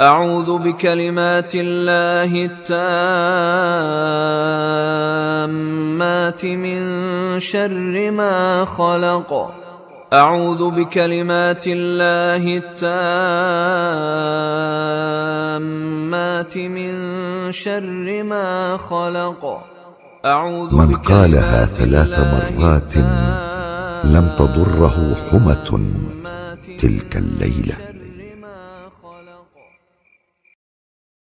أعوذ بكلمات الله التامات من شر ما خلق. أعوذ بكلمات الله التامات من شر ما خلق. أعوذ من قالها ثلاث مرات لم تضره حمة تلك الليلة.